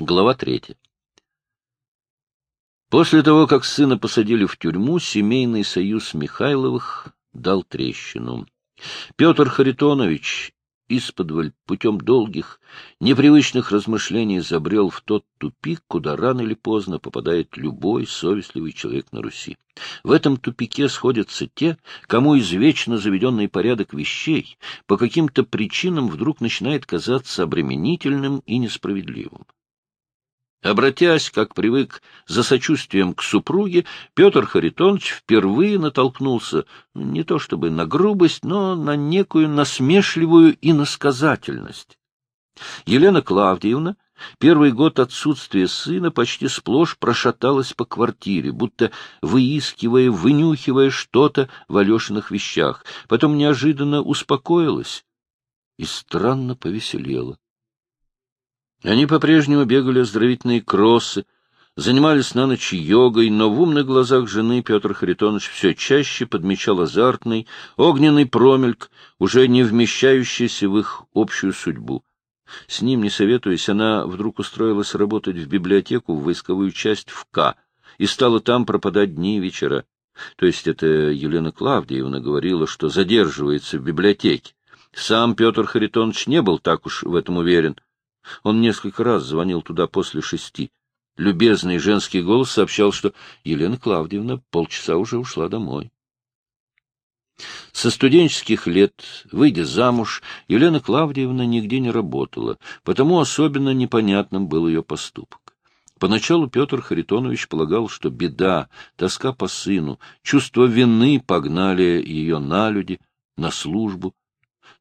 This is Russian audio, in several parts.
Глава третья. После того, как сына посадили в тюрьму, семейный союз Михайловых дал трещину. Петр Харитонович исподволь путем долгих, непривычных размышлений забрел в тот тупик, куда рано или поздно попадает любой совестливый человек на Руси. В этом тупике сходятся те, кому извечно заведенный порядок вещей по каким-то причинам вдруг начинает казаться обременительным и несправедливым. Обратясь, как привык, за сочувствием к супруге, Петр Харитонович впервые натолкнулся не то чтобы на грубость, но на некую насмешливую иносказательность. Елена Клавдиевна первый год отсутствия сына почти сплошь прошаталась по квартире, будто выискивая, вынюхивая что-то в Алешиных вещах, потом неожиданно успокоилась и странно повеселела. Они по-прежнему бегали оздоровительные кроссы, занимались на ночь йогой, но в умных глазах жены Петр Харитонович все чаще подмечал азартный, огненный промельк, уже не вмещающийся в их общую судьбу. С ним, не советуясь, она вдруг устроилась работать в библиотеку в войсковую часть в К и стала там пропадать дни и вечера. То есть это Елена Клавдиевна говорила, что задерживается в библиотеке. Сам Петр Харитонович не был так уж в этом уверен — он несколько раз звонил туда после шести. Любезный женский голос сообщал, что Елена Клавдиевна полчаса уже ушла домой. Со студенческих лет, выйдя замуж, Елена Клавдиевна нигде не работала, потому особенно непонятным был ее поступок. Поначалу Петр Харитонович полагал, что беда, тоска по сыну, чувство вины погнали ее на люди, на службу,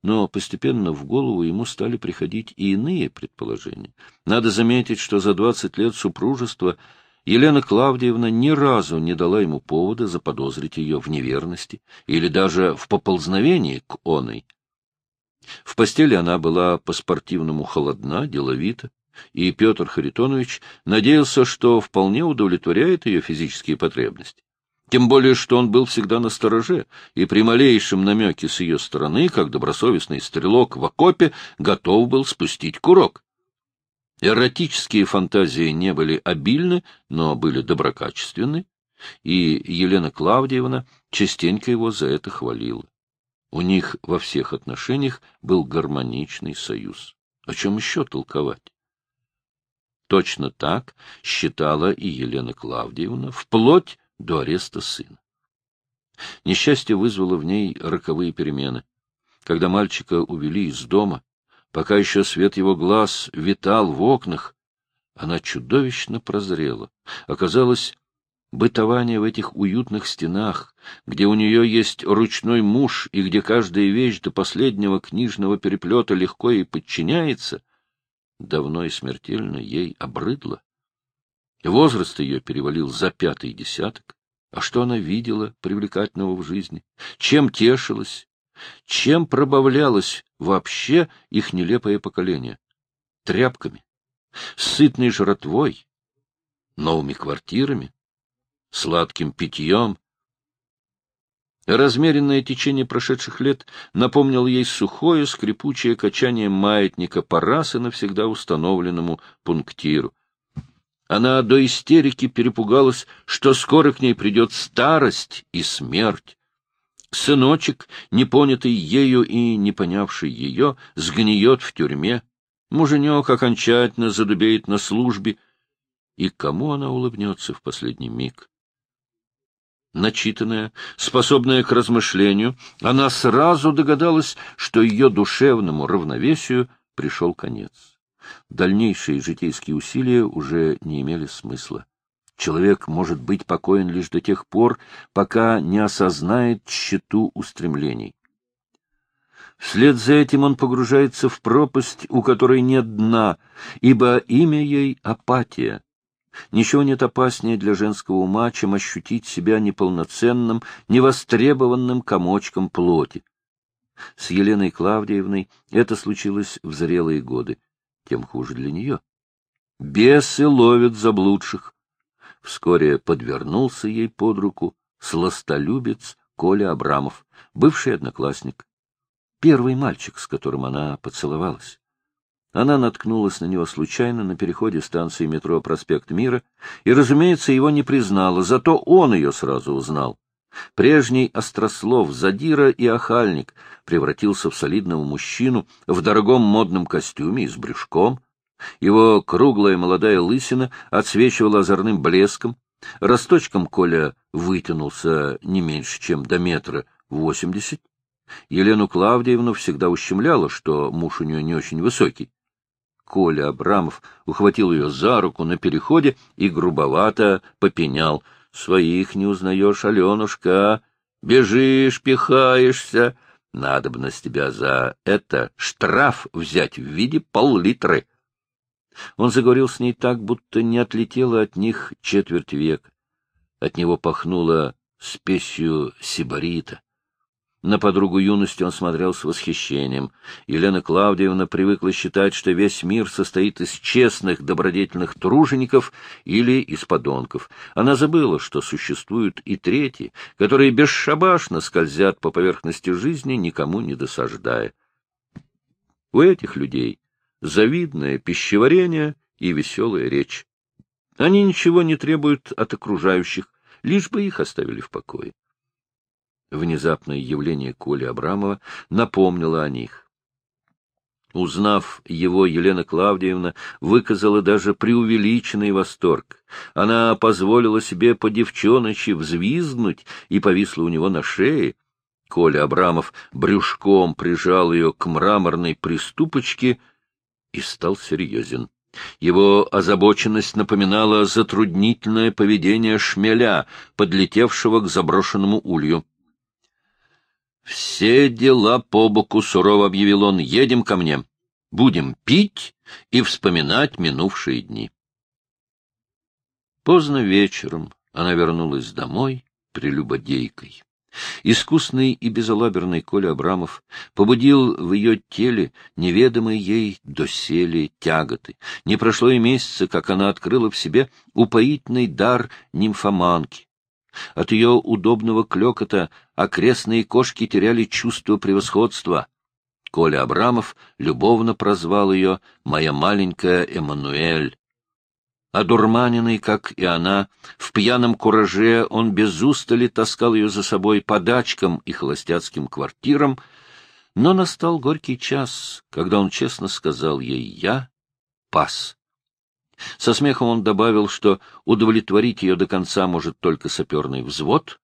но постепенно в голову ему стали приходить и иные предположения. Надо заметить, что за двадцать лет супружества Елена Клавдиевна ни разу не дала ему повода заподозрить ее в неверности или даже в поползновении к оной. В постели она была по-спортивному холодна, деловита, и Петр Харитонович надеялся, что вполне удовлетворяет ее физические потребности. Тем более, что он был всегда на стороже, и при малейшем намеке с ее стороны, как добросовестный стрелок в окопе, готов был спустить курок. Эротические фантазии не были обильны, но были доброкачественны, и Елена Клавдиевна частенько его за это хвалила. У них во всех отношениях был гармоничный союз. О чем еще толковать? Точно так считала и Елена Клавдиевна, вплоть до ареста сына. Несчастье вызвало в ней роковые перемены. Когда мальчика увели из дома, пока еще свет его глаз витал в окнах, она чудовищно прозрела. Оказалось, бытование в этих уютных стенах, где у нее есть ручной муж и где каждая вещь до последнего книжного переплета легко ей подчиняется, давно и смертельно ей обрыдло. Возраст ее перевалил за пятый десяток. А что она видела привлекательного в жизни? Чем тешилась? Чем пробавлялось вообще их нелепое поколение? Тряпками, сытной жратвой, новыми квартирами, сладким питьем. Размеренное течение прошедших лет напомнило ей сухое, скрипучее качание маятника по раз и навсегда установленному пунктиру. Она до истерики перепугалась, что скоро к ней придет старость и смерть. Сыночек, не понятый ею и не понявший ее, сгниет в тюрьме. Муженек окончательно задубеет на службе. И кому она улыбнется в последний миг? Начитанная, способная к размышлению, она сразу догадалась, что ее душевному равновесию пришел конец. Дальнейшие житейские усилия уже не имели смысла. Человек может быть покоен лишь до тех пор, пока не осознает тщету устремлений. Вслед за этим он погружается в пропасть, у которой нет дна, ибо имя ей — апатия. Ничего нет опаснее для женского ума, чем ощутить себя неполноценным, невостребованным комочком плоти. С Еленой Клавдиевной это случилось в зрелые годы тем хуже для нее. Бесы ловят заблудших. Вскоре подвернулся ей под руку сластолюбец Коля Абрамов, бывший одноклассник. Первый мальчик, с которым она поцеловалась. Она наткнулась на него случайно на переходе станции метро «Проспект Мира» и, разумеется, его не признала, зато он ее сразу узнал. Прежний острослов, задира и охальник превратился в солидного мужчину в дорогом модном костюме и с брюшком. Его круглая молодая лысина отсвечивала озорным блеском. Росточком Коля вытянулся не меньше, чем до метра восемьдесят. Елену Клавдиевну всегда ущемляло, что муж у нее не очень высокий. Коля Абрамов ухватил ее за руку на переходе и грубовато попенял. — Своих не узнаешь, Аленушка, бежишь, пихаешься. Надобно с тебя за это штраф взять в виде пол-литры. Он заговорил с ней так, будто не отлетело от них четверть века. От него пахнуло спесью сибарита. На подругу юности он смотрел с восхищением. Елена Клавдиевна привыкла считать, что весь мир состоит из честных, добродетельных тружеников или из подонков. Она забыла, что существуют и третьи, которые бесшабашно скользят по поверхности жизни, никому не досаждая. У этих людей завидное пищеварение и веселая речь. Они ничего не требуют от окружающих, лишь бы их оставили в покое. Внезапное явление Коли Абрамова напомнило о них. Узнав его, Елена Клавдиевна выказала даже преувеличенный восторг. Она позволила себе по девчоночи взвизгнуть и повисла у него на шее. Коля Абрамов брюшком прижал ее к мраморной приступочке и стал серьезен. Его озабоченность напоминала затруднительное поведение шмеля, подлетевшего к заброшенному улью. «Все дела по боку», — сурово объявил он, — «едем ко мне. Будем пить и вспоминать минувшие дни». Поздно вечером она вернулась домой прелюбодейкой. Искусный и безалаберный Коля Абрамов побудил в ее теле неведомые ей доселе тяготы. Не прошло и месяца, как она открыла в себе упоительный дар нимфоманки, от ее удобного клекота окрестные кошки теряли чувство превосходства. Коля Абрамов любовно прозвал ее «моя маленькая Эммануэль». Одурманенный, как и она, в пьяном кураже он без устали таскал ее за собой по дачкам и холостяцким квартирам, но настал горький час, когда он честно сказал ей «я пас». Со смехом он добавил, что удовлетворить ее до конца может только саперный взвод.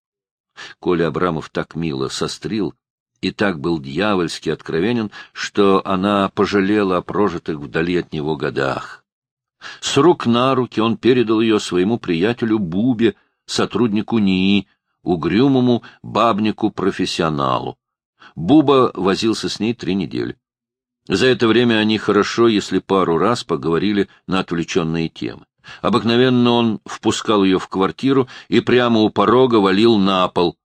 Коля Абрамов так мило сострил и так был дьявольски откровенен, что она пожалела о прожитых вдали от него годах. С рук на руки он передал ее своему приятелю Бубе, сотруднику НИИ, угрюмому бабнику-профессионалу. Буба возился с ней три недели. За это время они хорошо, если пару раз поговорили на отвлеченные темы. Обыкновенно он впускал ее в квартиру и прямо у порога валил на пол.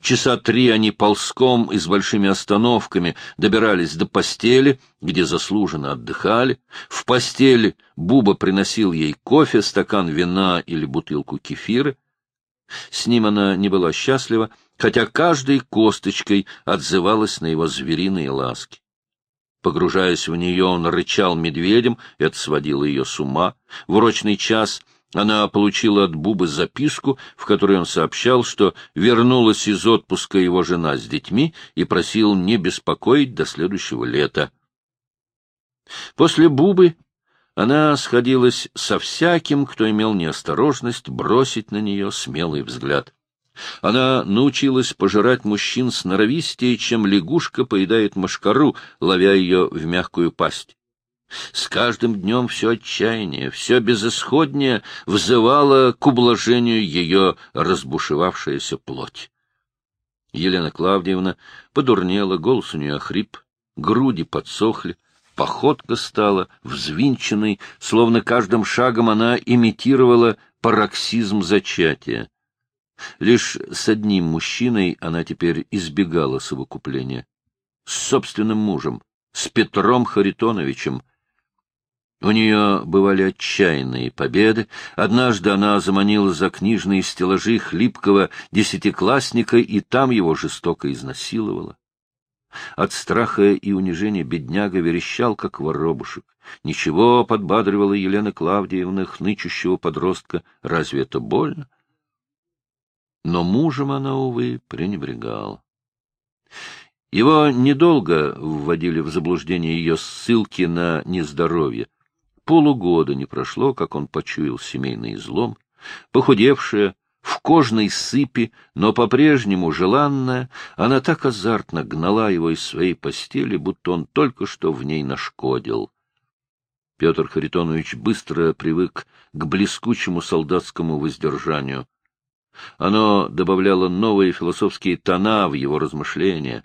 Часа три они ползком и с большими остановками добирались до постели, где заслуженно отдыхали. В постели Буба приносил ей кофе, стакан вина или бутылку кефира. С ним она не была счастлива, хотя каждой косточкой отзывалась на его звериные ласки. Погружаясь в нее, он рычал медведем, это сводило ее с ума. В урочный час она получила от Бубы записку, в которой он сообщал, что вернулась из отпуска его жена с детьми и просил не беспокоить до следующего лета. После Бубы она сходилась со всяким, кто имел неосторожность бросить на нее смелый взгляд. Она научилась пожирать мужчин сноровистее, чем лягушка поедает мошкару, ловя ее в мягкую пасть. С каждым днем все отчаяние, все безысходнее взывало к ублажению ее разбушевавшаяся плоть. Елена Клавдиевна подурнела, голос у нее охрип, груди подсохли, походка стала взвинченной, словно каждым шагом она имитировала пароксизм зачатия. Лишь с одним мужчиной она теперь избегала совокупления. С собственным мужем, с Петром Харитоновичем. У нее бывали отчаянные победы. Однажды она заманила за книжные стеллажи хлипкого десятиклассника и там его жестоко изнасиловала. От страха и унижения бедняга верещал, как воробушек, Ничего, подбадривала Елена Клавдиевна хнычущего подростка. Разве это больно? Но мужем она, увы, пренебрегала. Его недолго вводили в заблуждение ее ссылки на нездоровье. Полугода не прошло, как он почуял семейный излом. Похудевшая, в кожной сыпи, но по-прежнему желанная, она так азартно гнала его из своей постели, будто он только что в ней нашкодил. Петр Харитонович быстро привык к блескучему солдатскому воздержанию. Оно добавляло новые философские тона в его размышления.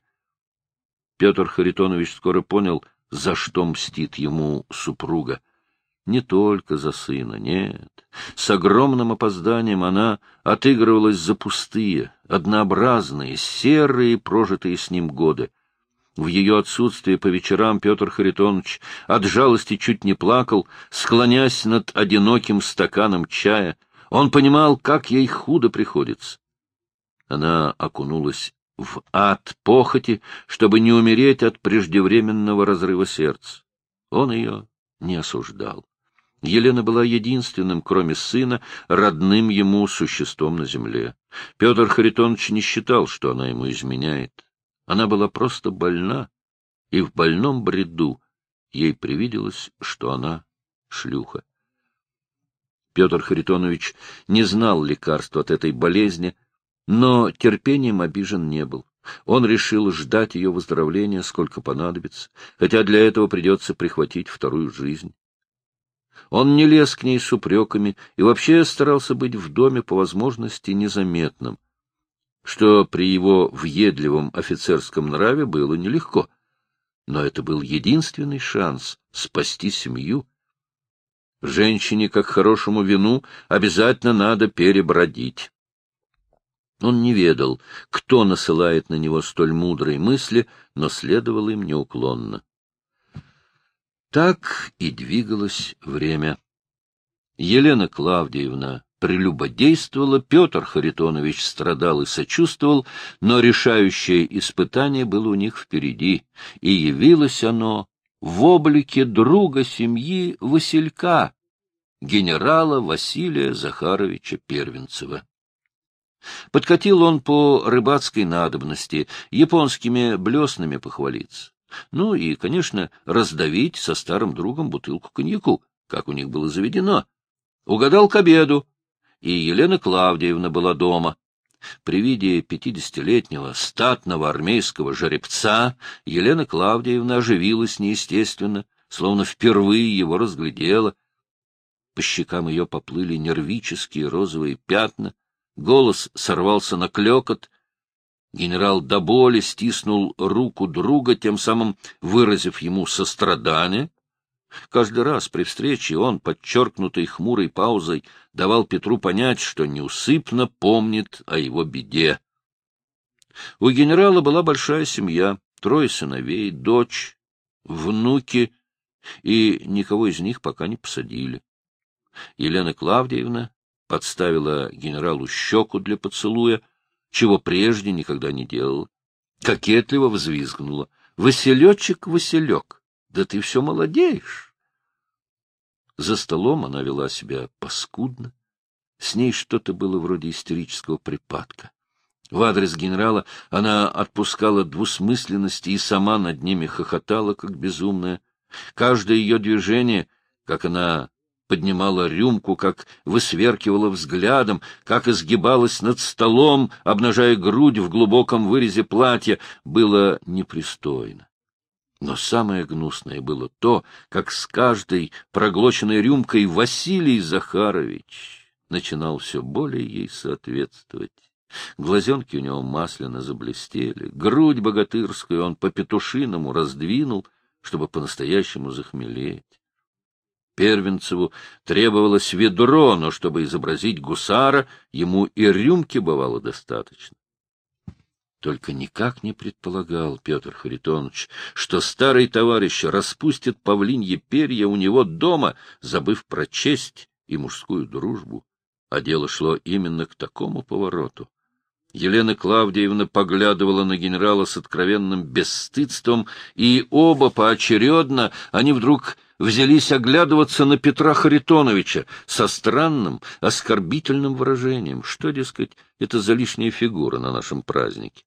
Петр Харитонович скоро понял, за что мстит ему супруга. Не только за сына, нет. С огромным опозданием она отыгрывалась за пустые, однообразные, серые прожитые с ним годы. В ее отсутствие по вечерам Петр Харитонович от жалости чуть не плакал, склонясь над одиноким стаканом чая. Он понимал, как ей худо приходится. Она окунулась в ад похоти, чтобы не умереть от преждевременного разрыва сердца. Он ее не осуждал. Елена была единственным, кроме сына, родным ему существом на земле. Петр Харитонович не считал, что она ему изменяет. Она была просто больна, и в больном бреду ей привиделось, что она шлюха. Петр Харитонович не знал лекарства от этой болезни, но терпением обижен не был. Он решил ждать ее выздоровления, сколько понадобится, хотя для этого придется прихватить вторую жизнь. Он не лез к ней с упреками и вообще старался быть в доме по возможности незаметным, что при его въедливом офицерском нраве было нелегко. Но это был единственный шанс спасти семью. Женщине, как хорошему вину, обязательно надо перебродить. Он не ведал, кто насылает на него столь мудрые мысли, но следовал им неуклонно. Так и двигалось время. Елена Клавдиевна прелюбодействовала, Петр Харитонович страдал и сочувствовал, но решающее испытание было у них впереди, и явилось оно в облике друга семьи Василька, генерала Василия Захаровича Первенцева. Подкатил он по рыбацкой надобности, японскими блеснами похвалиться. Ну и, конечно, раздавить со старым другом бутылку коньяку, как у них было заведено. Угадал к обеду, и Елена Клавдиевна была дома. При виде пятидесятилетнего статного армейского жеребца Елена Клавдиевна оживилась неестественно, словно впервые его разглядела. По щекам ее поплыли нервические розовые пятна, голос сорвался на клекот, Генерал до боли стиснул руку друга, тем самым выразив ему сострадание. Каждый раз при встрече он, подчеркнутой хмурой паузой, давал Петру понять, что неусыпно помнит о его беде. У генерала была большая семья, трое сыновей, дочь, внуки, и никого из них пока не посадили. Елена Клавдиевна подставила генералу щеку для поцелуя, чего прежде никогда не делала. Кокетливо взвизгнула. — Василечек, Василек, да ты все молодеешь. За столом она вела себя паскудно. С ней что-то было вроде истерического припадка. В адрес генерала она отпускала двусмысленности и сама над ними хохотала, как безумная. Каждое ее движение, как она поднимала рюмку, как высверкивала взглядом, как изгибалась над столом, обнажая грудь в глубоком вырезе платья, было непристойно. Но самое гнусное было то, как с каждой проглоченной рюмкой Василий Захарович начинал все более ей соответствовать. Глазенки у него масляно заблестели, грудь богатырскую он по-петушиному раздвинул, чтобы по-настоящему захмелеть. Первенцеву требовалось ведро, но чтобы изобразить гусара, ему и рюмки бывало достаточно. Только никак не предполагал Петр Харитонович, что старый товарищ распустит павлинье перья у него дома, забыв про честь и мужскую дружбу. А дело шло именно к такому повороту. Елена Клавдиевна поглядывала на генерала с откровенным бесстыдством, и оба поочередно они вдруг взялись оглядываться на Петра Харитоновича со странным, оскорбительным выражением. Что, дескать, это за лишняя фигура на нашем празднике?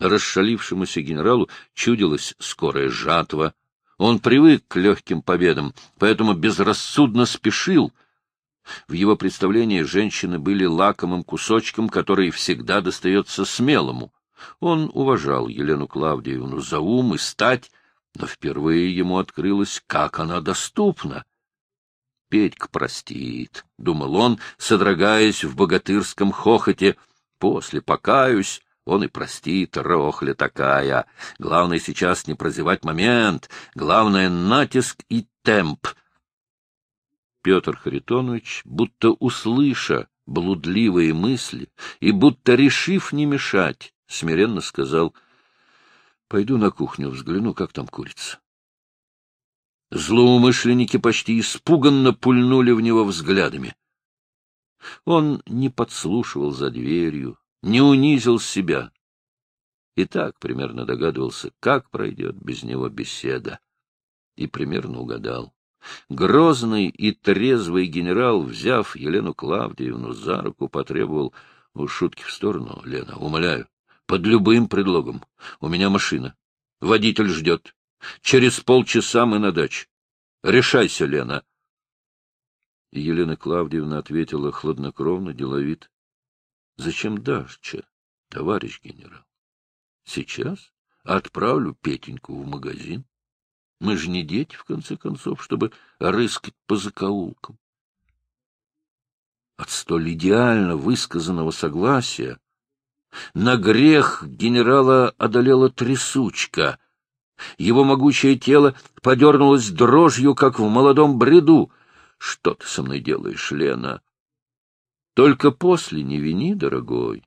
Расшалившемуся генералу чудилась скорая жатва. Он привык к легким победам, поэтому безрассудно спешил. В его представлении женщины были лакомым кусочком, который всегда достается смелому. Он уважал Елену Клавдиевну за ум и стать, но впервые ему открылось, как она доступна. Петька простит, — думал он, содрогаясь в богатырском хохоте. После покаюсь, он и простит, рохля такая. Главное сейчас не прозевать момент, главное — натиск и темп. Петр Харитонович, будто услыша блудливые мысли и будто решив не мешать, смиренно сказал — Пойду на кухню взгляну, как там курица. Злоумышленники почти испуганно пульнули в него взглядами. Он не подслушивал за дверью, не унизил себя. И так примерно догадывался, как пройдет без него беседа. И примерно угадал. Грозный и трезвый генерал, взяв Елену Клавдиевну за руку, потребовал — шутки в сторону, Лена, умоляю. Под любым предлогом. У меня машина. Водитель ждет. Через полчаса мы на даче. Решайся, Лена. Елена Клавдиевна ответила хладнокровно, деловит. — Зачем дашь, товарищ генерал? — Сейчас отправлю Петеньку в магазин. Мы же не дети, в конце концов, чтобы рыскать по закоулкам. От столь идеально высказанного согласия на грех генерала одолела трясучка. Его могучее тело подернулось дрожью, как в молодом бреду. Что ты со мной делаешь, Лена? Только после не вини, дорогой.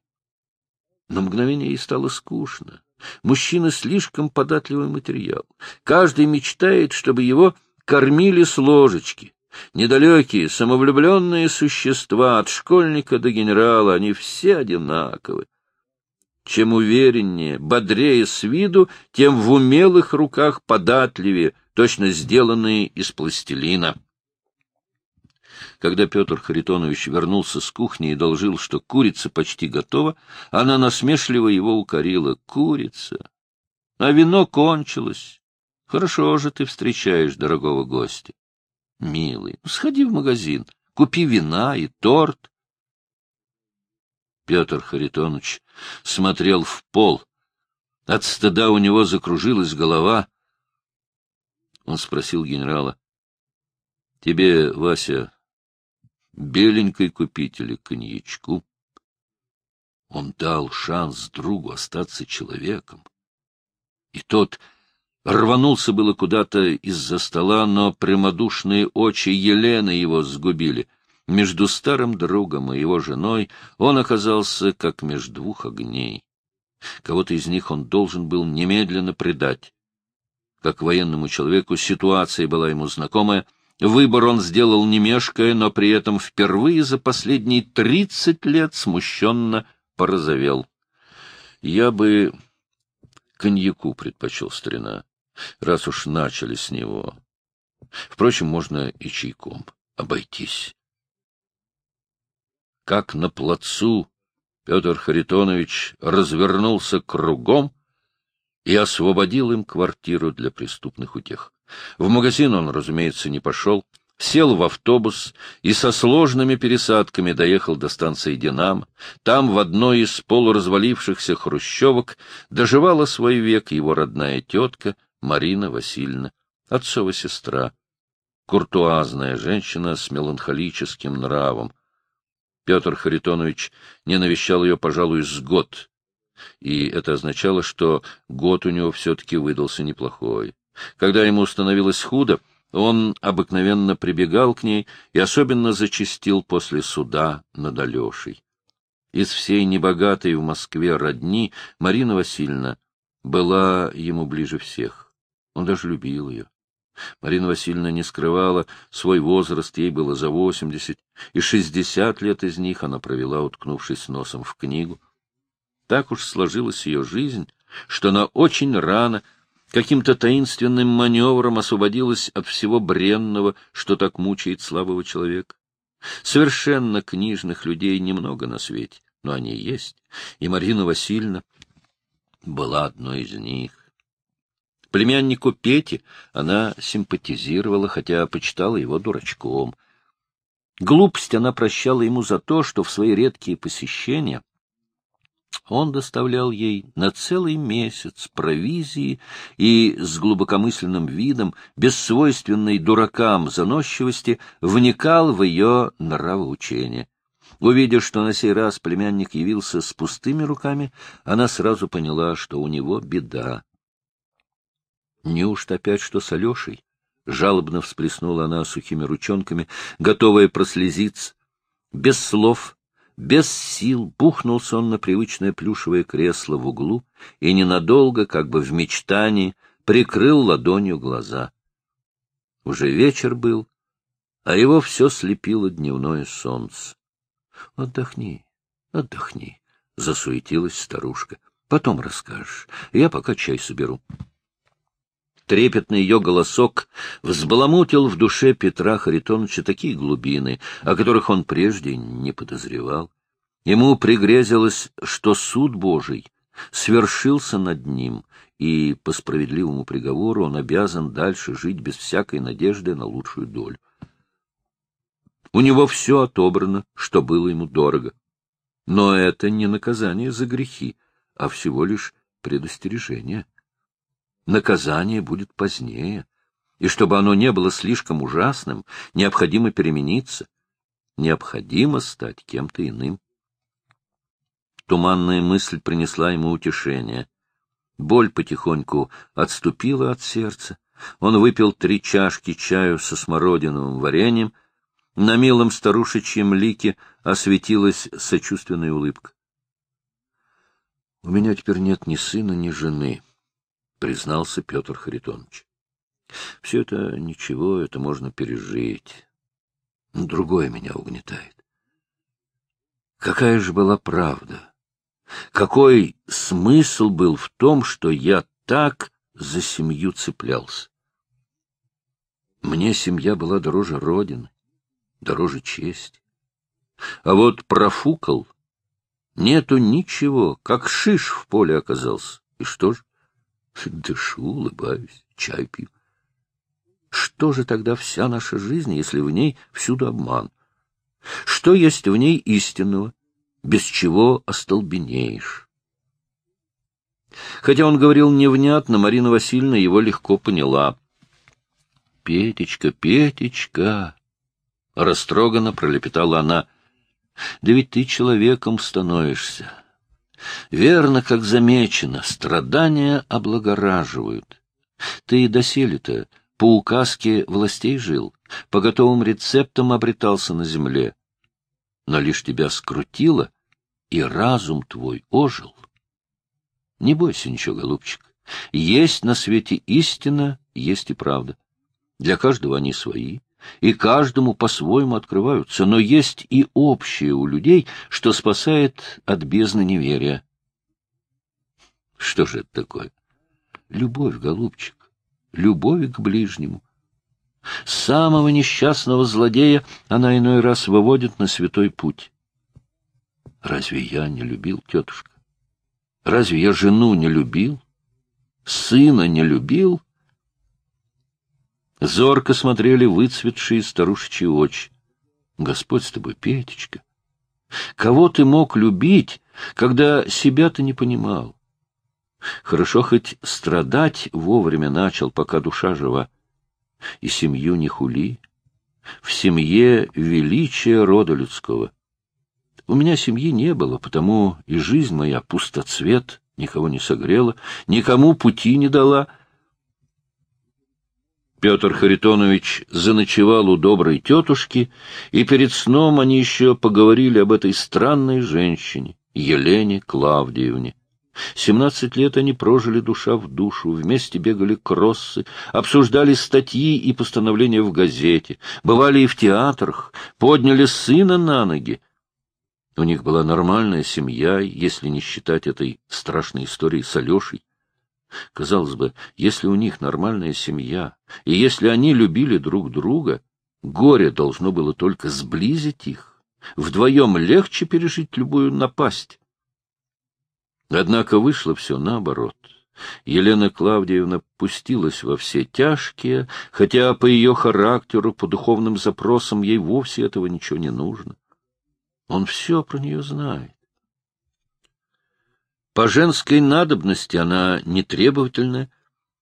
На мгновение ей стало скучно. Мужчина слишком податливый материал. Каждый мечтает, чтобы его кормили с ложечки. Недалекие, самовлюбленные существа, от школьника до генерала, они все одинаковы. Чем увереннее, бодрее с виду, тем в умелых руках податливее, точно сделанные из пластилина. Когда Петр Харитонович вернулся с кухни и доложил, что курица почти готова, она насмешливо его укорила. — Курица! А вино кончилось. Хорошо же ты встречаешь дорогого гостя. Милый, сходи в магазин, купи вина и торт. Петр Харитонович смотрел в пол. От стыда у него закружилась голова. Он спросил генерала. — Тебе, Вася, беленькой купить или коньячку? Он дал шанс другу остаться человеком. И тот рванулся было куда-то из-за стола, но прямодушные очи Елены его сгубили — между старым другом и его женой он оказался как между двух огней. Кого-то из них он должен был немедленно предать. Как военному человеку ситуация была ему знакомая, выбор он сделал не мешкая, но при этом впервые за последние тридцать лет смущенно порозовел. Я бы коньяку предпочел старина, раз уж начали с него. Впрочем, можно и чайком обойтись как на плацу Петр Харитонович развернулся кругом и освободил им квартиру для преступных утех. В магазин он, разумеется, не пошел, сел в автобус и со сложными пересадками доехал до станции «Динамо». Там, в одной из полуразвалившихся хрущевок, доживала свой век его родная тетка Марина Васильевна, отцова сестра, куртуазная женщина с меланхолическим нравом, Петр Харитонович не навещал ее, пожалуй, с год, и это означало, что год у него все-таки выдался неплохой. Когда ему становилось худо, он обыкновенно прибегал к ней и особенно зачастил после суда над Алешей. Из всей небогатой в Москве родни Марина Васильевна была ему ближе всех. Он даже любил ее. Марина Васильевна не скрывала свой возраст, ей было за восемьдесят, и шестьдесят лет из них она провела, уткнувшись носом в книгу. Так уж сложилась ее жизнь, что она очень рано каким-то таинственным маневром освободилась от всего бренного, что так мучает слабого человека. Совершенно книжных людей немного на свете, но они есть, и Марина Васильевна была одной из них. Племяннику Пете она симпатизировала, хотя почитала его дурачком. Глупость она прощала ему за то, что в свои редкие посещения он доставлял ей на целый месяц провизии и с глубокомысленным видом, без свойственной дуракам заносчивости, вникал в ее нравоучение. Увидев, что на сей раз племянник явился с пустыми руками, она сразу поняла, что у него беда. Неужто опять что с Алешей? Жалобно всплеснула она сухими ручонками, готовая прослезиться. Без слов без сил бухнулся он на привычное плюшевое кресло в углу и ненадолго, как бы в мечтании, прикрыл ладонью глаза. Уже вечер был, а его все слепило дневное солнце. — Отдохни, отдохни, — засуетилась старушка. — Потом расскажешь. Я пока чай соберу. Трепетный ее голосок взбаламутил в душе Петра Харитоновича такие глубины, о которых он прежде не подозревал. Ему пригрезилось, что суд Божий свершился над ним, и по справедливому приговору он обязан дальше жить без всякой надежды на лучшую долю. У него все отобрано, что было ему дорого. Но это не наказание за грехи, а всего лишь предостережение. Наказание будет позднее, и чтобы оно не было слишком ужасным, необходимо перемениться, необходимо стать кем-то иным. Туманная мысль принесла ему утешение. Боль потихоньку отступила от сердца. Он выпил три чашки чаю со смородиновым вареньем. На милом старушечьем лике осветилась сочувственная улыбка. — У меня теперь нет ни сына, ни жены, — признался Петр Харитонович. — Все это ничего, это можно пережить. Другое меня угнетает. Какая же была правда? Какой смысл был в том, что я так за семью цеплялся? Мне семья была дороже Родины, дороже чести. А вот профукал, нету ничего, как шиш в поле оказался. И что ж? Дышу, улыбаюсь, чай пью. Что же тогда вся наша жизнь, если в ней всюду обман? Что есть в ней истинного? без чего остолбенеешь. Хотя он говорил невнятно, Марина Васильевна его легко поняла. — Петечка, Петечка! — растроганно пролепетала она. — Да ведь ты человеком становишься. Верно, как замечено, страдания облагораживают. Ты и доселе-то по указке властей жил, по готовым рецептам обретался на земле но лишь тебя скрутило, и разум твой ожил. Не бойся ничего, голубчик. Есть на свете истина, есть и правда. Для каждого они свои, и каждому по-своему открываются, но есть и общее у людей, что спасает от бездны неверия. Что же это такое? Любовь, голубчик, любовь к ближнему — Самого несчастного злодея она иной раз выводит на святой путь. Разве я не любил, тетушка? Разве я жену не любил? Сына не любил? Зорко смотрели выцветшие старушечьи очи. Господь с тобой, Петечка! Кого ты мог любить, когда себя ты не понимал? Хорошо хоть страдать вовремя начал, пока душа жива и семью не хули. В семье величие рода людского. У меня семьи не было, потому и жизнь моя пустоцвет, никого не согрела, никому пути не дала. Петр Харитонович заночевал у доброй тетушки, и перед сном они еще поговорили об этой странной женщине, Елене Клавдиевне. Семнадцать лет они прожили душа в душу, вместе бегали кроссы, обсуждали статьи и постановления в газете, бывали и в театрах, подняли сына на ноги. У них была нормальная семья, если не считать этой страшной истории с Алешей. Казалось бы, если у них нормальная семья, и если они любили друг друга, горе должно было только сблизить их. Вдвоем легче пережить любую напасть. Однако вышло все наоборот. Елена Клавдиевна пустилась во все тяжкие, хотя по ее характеру, по духовным запросам ей вовсе этого ничего не нужно. Он все про нее знает. По женской надобности она нетребовательная,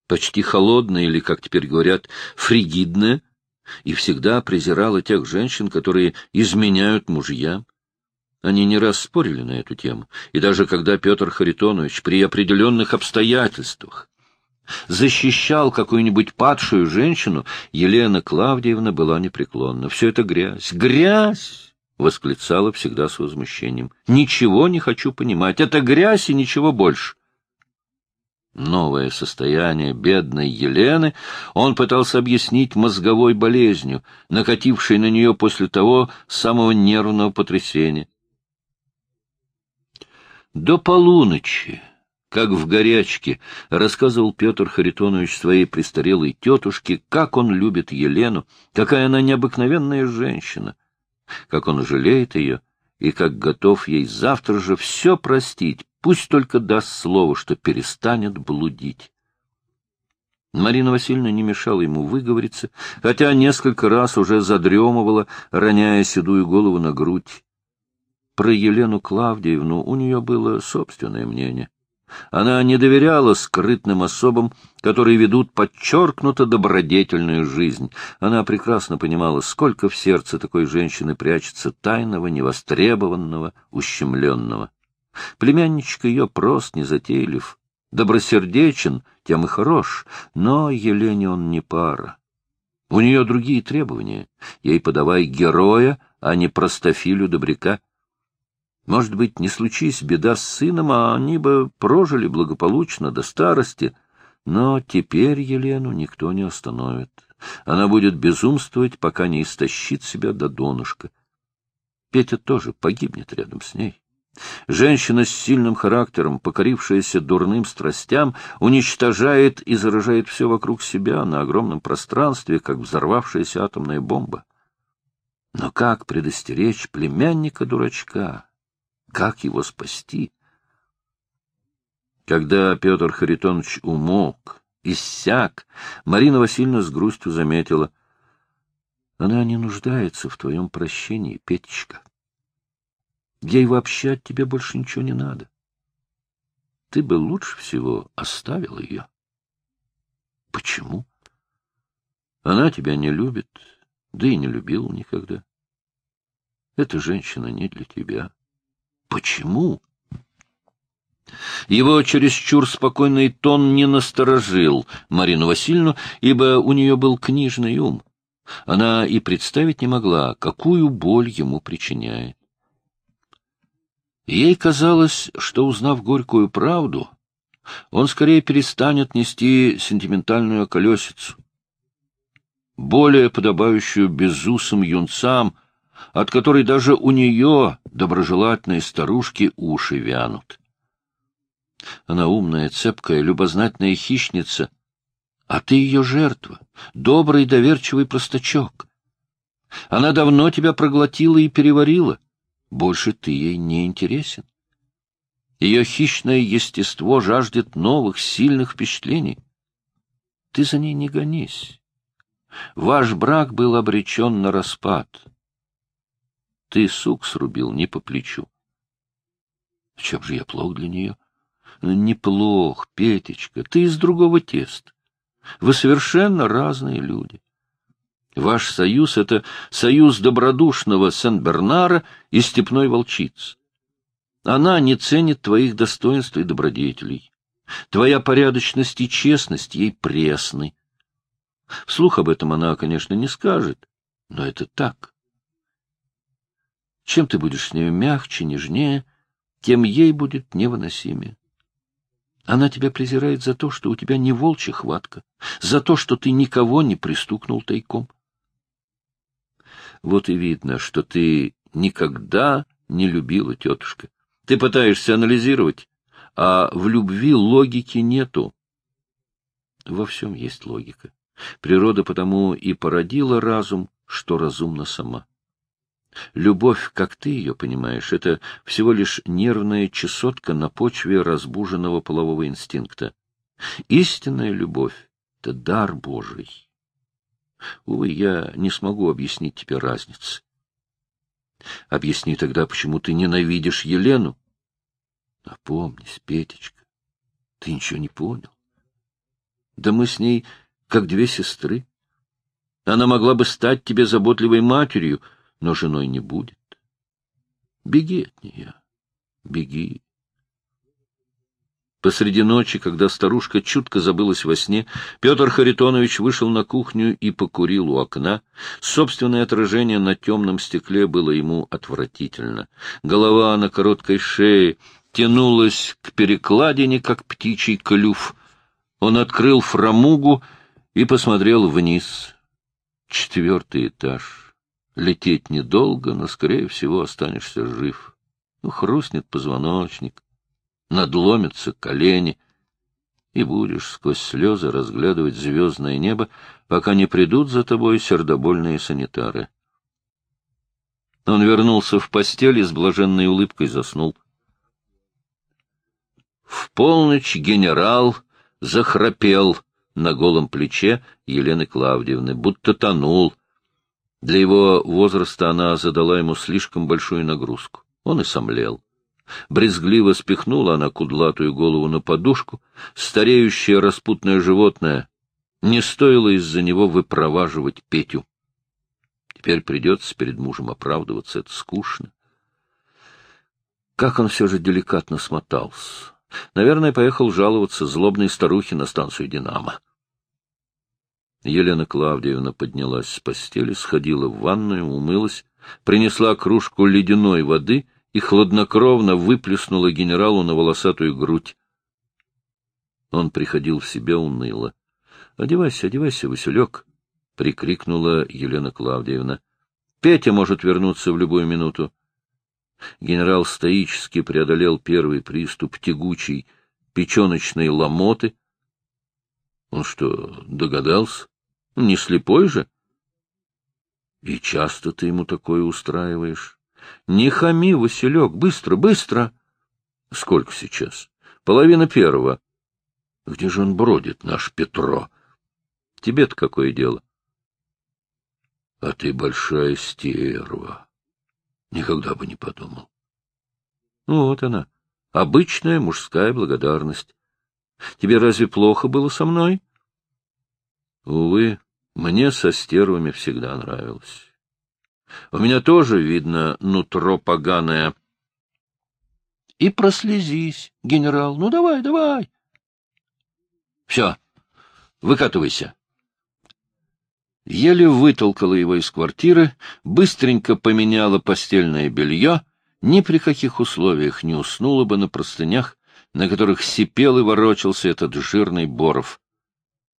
почти холодная или, как теперь говорят, фригидная, и всегда презирала тех женщин, которые изменяют мужьям. Они не раз спорили на эту тему, и даже когда Петр Харитонович при определенных обстоятельствах защищал какую-нибудь падшую женщину, Елена Клавдиевна была непреклонна. Все это грязь. Грязь! — восклицала всегда с возмущением. — Ничего не хочу понимать. Это грязь и ничего больше. Новое состояние бедной Елены он пытался объяснить мозговой болезнью, накатившей на нее после того самого нервного потрясения. До полуночи, как в горячке, рассказывал Петр Харитонович своей престарелой тетушке, как он любит Елену, какая она необыкновенная женщина, как он жалеет ее и как готов ей завтра же все простить, пусть только даст слово, что перестанет блудить. Марина Васильевна не мешала ему выговориться, хотя несколько раз уже задремывала, роняя седую голову на грудь. Про Елену Клавдиевну у нее было собственное мнение. Она не доверяла скрытным особам, которые ведут подчеркнуто добродетельную жизнь. Она прекрасно понимала, сколько в сердце такой женщины прячется тайного, невостребованного, ущемленного. Племянничка ее прост, незатейлив, добросердечен, тем и хорош, но Елене он не пара. У нее другие требования. Ей подавай героя, а не простофилю добряка. Может быть, не случись беда с сыном, а они бы прожили благополучно до старости. Но теперь Елену никто не остановит. Она будет безумствовать, пока не истощит себя до донышка. Петя тоже погибнет рядом с ней. Женщина с сильным характером, покорившаяся дурным страстям, уничтожает и заражает все вокруг себя на огромном пространстве, как взорвавшаяся атомная бомба. Но как предостеречь племянника-дурачка? Как его спасти? Когда Петр Харитонович умолк, иссяк, Марина Васильевна с грустью заметила. Она не нуждается в твоем прощении, Петечка. Ей вообще от тебя больше ничего не надо. Ты бы лучше всего оставил ее. Почему? Она тебя не любит, да и не любила никогда. Эта женщина не для тебя. Почему? Его чересчур спокойный тон не насторожил Марину Васильевну, ибо у нее был книжный ум. Она и представить не могла, какую боль ему причиняет. Ей казалось, что, узнав горькую правду, он скорее перестанет нести сентиментальную колесицу, более подобающую безусым юнцам, от которой даже у нее, доброжелательной старушки, уши вянут. Она умная, цепкая, любознательная хищница, а ты ее жертва, добрый, доверчивый простачок. Она давно тебя проглотила и переварила, больше ты ей не интересен. Ее хищное естество жаждет новых, сильных впечатлений. Ты за ней не гонись. Ваш брак был обречен на распад. Ты сук срубил не по плечу. Чем же я плох для нее? Неплох, Петечка, ты из другого теста. Вы совершенно разные люди. Ваш союз — это союз добродушного Сен-Бернара и степной волчицы. Она не ценит твоих достоинств и добродетелей. Твоя порядочность и честность ей пресны. Вслух об этом она, конечно, не скажет, но это так. Чем ты будешь с нею мягче, нежнее, тем ей будет невыносимее. Она тебя презирает за то, что у тебя не волчья хватка, за то, что ты никого не пристукнул тайком. Вот и видно, что ты никогда не любила тетушка. Ты пытаешься анализировать, а в любви логики нету. Во всем есть логика. Природа потому и породила разум, что разумна сама. Любовь, как ты ее понимаешь, это всего лишь нервная чесотка на почве разбуженного полового инстинкта. Истинная любовь — это дар Божий. Увы, я не смогу объяснить тебе разницы. Объясни тогда, почему ты ненавидишь Елену. Опомнись, Петечка, ты ничего не понял. Да мы с ней как две сестры. Она могла бы стать тебе заботливой матерью, но женой не будет. Беги от нее, беги. Посреди ночи, когда старушка чутко забылась во сне, Петр Харитонович вышел на кухню и покурил у окна. Собственное отражение на темном стекле было ему отвратительно. Голова на короткой шее тянулась к перекладине, как птичий клюв. Он открыл фрамугу и посмотрел вниз. Четвертый этаж. Лететь недолго, но, скорее всего, останешься жив. Ну, хрустнет позвоночник надломятся колени, и будешь сквозь слезы разглядывать звездное небо, пока не придут за тобой сердобольные санитары. Он вернулся в постель и с блаженной улыбкой заснул. В полночь генерал захрапел на голом плече Елены Клавдиевны, будто тонул. Для его возраста она задала ему слишком большую нагрузку. Он и сомлел. Брезгливо спихнула она кудлатую голову на подушку. Стареющее распутное животное. Не стоило из-за него выпроваживать Петю. Теперь придется перед мужем оправдываться, это скучно. Как он все же деликатно смотался. Наверное, поехал жаловаться злобной старухе на станцию «Динамо». Елена Клавдиевна поднялась с постели, сходила в ванную, умылась, принесла кружку ледяной воды и хладнокровно выплеснула генералу на волосатую грудь. Он приходил в себя уныло. — Одевайся, одевайся, Василек! — прикрикнула Елена Клавдиевна. — Петя может вернуться в любую минуту. Генерал стоически преодолел первый приступ тягучей печеночной ломоты. Он что, догадался? Не слепой же? И часто ты ему такое устраиваешь? Не хами, Василек, быстро, быстро. Сколько сейчас? Половина первого. Где же он бродит, наш Петро? Тебе-то какое дело? А ты большая стерва. Никогда бы не подумал. Вот она, обычная мужская благодарность. Тебе разве плохо было со мной? Увы, мне со стервами всегда нравилось. У меня тоже, видно, нутро поганое. И прослезись, генерал. Ну, давай, давай. Все, выкатывайся. Еле вытолкала его из квартиры, быстренько поменяла постельное белье, ни при каких условиях не уснула бы на простынях, на которых сипел и ворочался этот жирный Боров.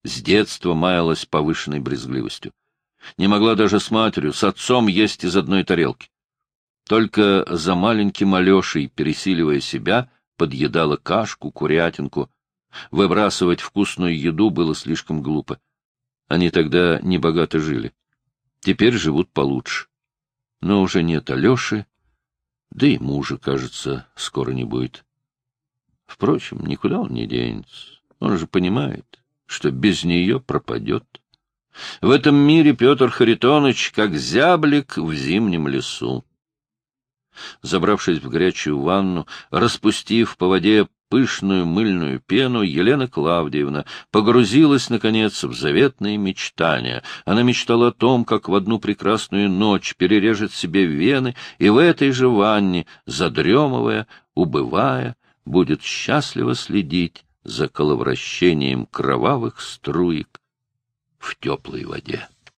С детства маялась повышенной брезгливостью. Не могла даже с матерью, с отцом есть из одной тарелки. Только за маленьким Алешей, пересиливая себя, подъедала кашку, курятинку. Выбрасывать вкусную еду было слишком глупо. Они тогда небогато жили. Теперь живут получше. Но уже нет Алеши, да и мужа, кажется, скоро не будет. Впрочем, никуда он не денется. Он же понимает, что без нее пропадет. В этом мире Петр Харитонович как зяблик в зимнем лесу. Забравшись в горячую ванну, распустив по воде пышную мыльную пену, Елена Клавдиевна погрузилась, наконец, в заветные мечтания. Она мечтала о том, как в одну прекрасную ночь перережет себе вены и в этой же ванне, задремывая, убывая, будет счастливо следить за коловращением кровавых струек в теплой воде.